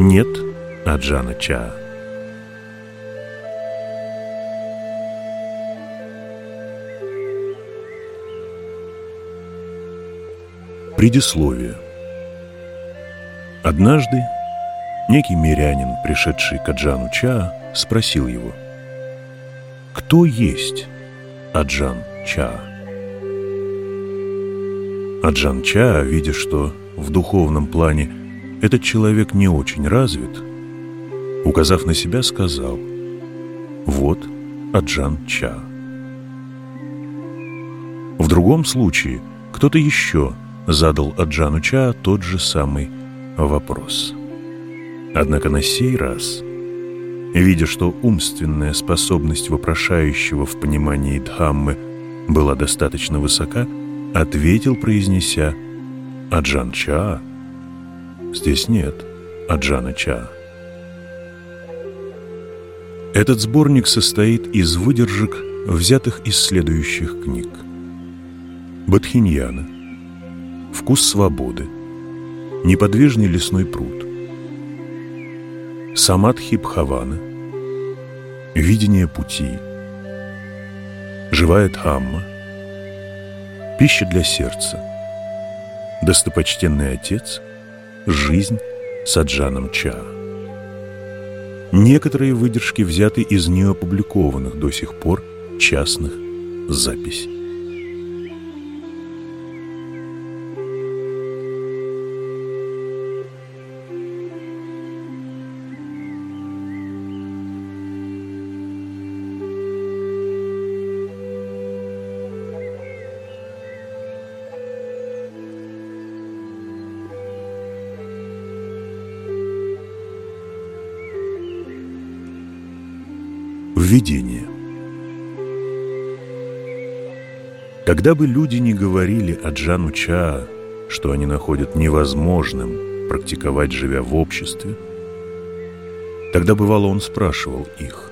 Нет Аджана Ча. Предисловие. Однажды некий мирянин, пришедший к Аджану Ча, спросил его, «Кто есть Аджан Ча?» Аджан Ча, видя, что в духовном плане этот человек не очень развит, указав на себя, сказал, «Вот Аджан Ча». В другом случае кто-то еще – задал Аджану Ча тот же самый вопрос. Однако на сей раз, видя, что умственная способность вопрошающего в понимании Дхаммы была достаточно высока, ответил, произнеся «Аджан Ча». Здесь нет Аджана Ча. Этот сборник состоит из выдержек, взятых из следующих книг. Бадхиньяна – Вкус свободы. Неподвижный лесной пруд. Самадхи Бхавана. Видение пути. Живая Дхамма. Пища для сердца. Достопочтенный отец. Жизнь Саджаном Ча. Некоторые выдержки взяты из неопубликованных до сих пор частных записей. Введение. Когда бы люди не говорили о Джану Ча, что они находят невозможным практиковать, живя в обществе, тогда бывало он спрашивал их,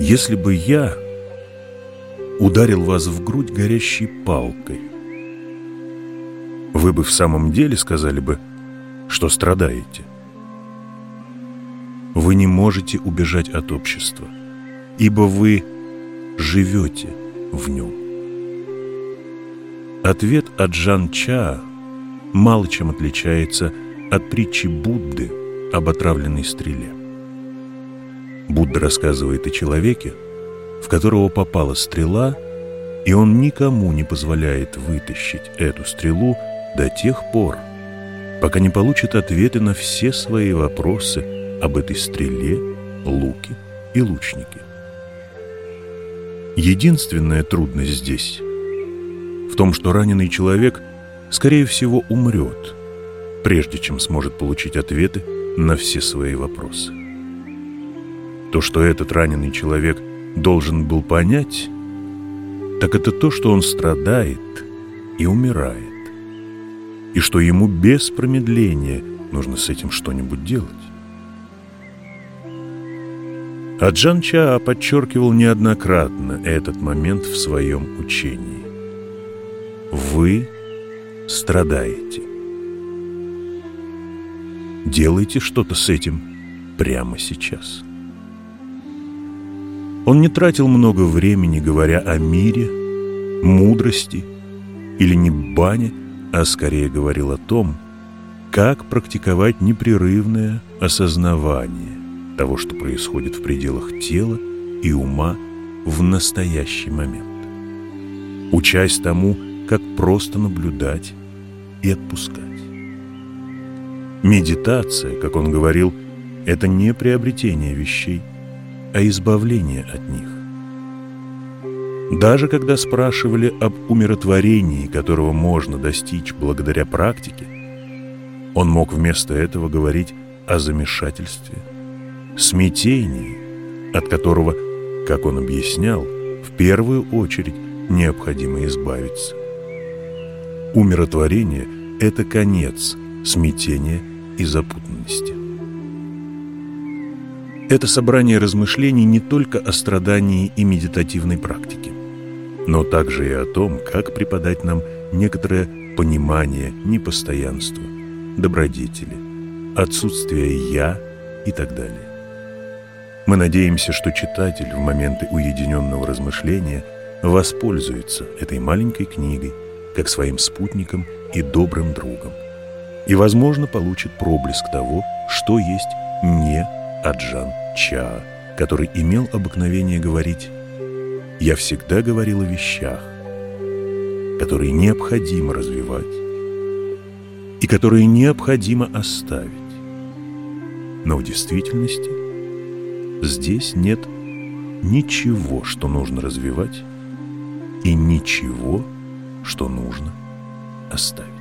«Если бы я ударил вас в грудь горящей палкой, вы бы в самом деле сказали бы, что страдаете?» Вы не можете убежать от общества, ибо вы живете в нем. Ответ от Жан Ча мало чем отличается от притчи Будды об отравленной стреле. Будда рассказывает о человеке, в которого попала стрела, и он никому не позволяет вытащить эту стрелу до тех пор, пока не получит ответы на все свои вопросы об этой стреле, луке и лучнике. Единственная трудность здесь в том, что раненый человек, скорее всего, умрет, прежде чем сможет получить ответы на все свои вопросы. То, что этот раненый человек должен был понять, так это то, что он страдает и умирает, и что ему без промедления нужно с этим что-нибудь делать. А Джан Ча подчеркивал неоднократно этот момент в своем учении. Вы страдаете. Делайте что-то с этим прямо сейчас. Он не тратил много времени, говоря о мире, мудрости или не бане, а скорее говорил о том, как практиковать непрерывное осознавание того, что происходит в пределах тела и ума в настоящий момент. Учась тому, как просто наблюдать и отпускать. Медитация, как он говорил, это не приобретение вещей, а избавление от них. Даже когда спрашивали об умиротворении, которого можно достичь благодаря практике, он мог вместо этого говорить о замешательстве – смятении, от которого, как он объяснял, в первую очередь необходимо избавиться. Умиротворение – это конец смятения и запутанности. Это собрание размышлений не только о страдании и медитативной практике, но также и о том, как преподать нам некоторое понимание непостоянства, добродетели, отсутствие «я» и так далее. Мы надеемся, что читатель в моменты уединенного размышления воспользуется этой маленькой книгой как своим спутником и добрым другом и, возможно, получит проблеск того, что есть не Аджан Ча, который имел обыкновение говорить «Я всегда говорил о вещах, которые необходимо развивать и которые необходимо оставить. Но в действительности здесь нет ничего, что нужно развивать, и ничего, что нужно оставить.